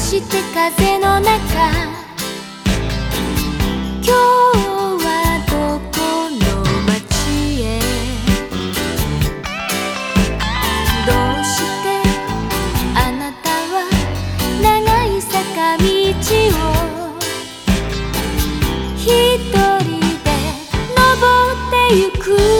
して風の中今日はどこの街へ？どうしてあなたは長い坂道を？一人で登ってゆく。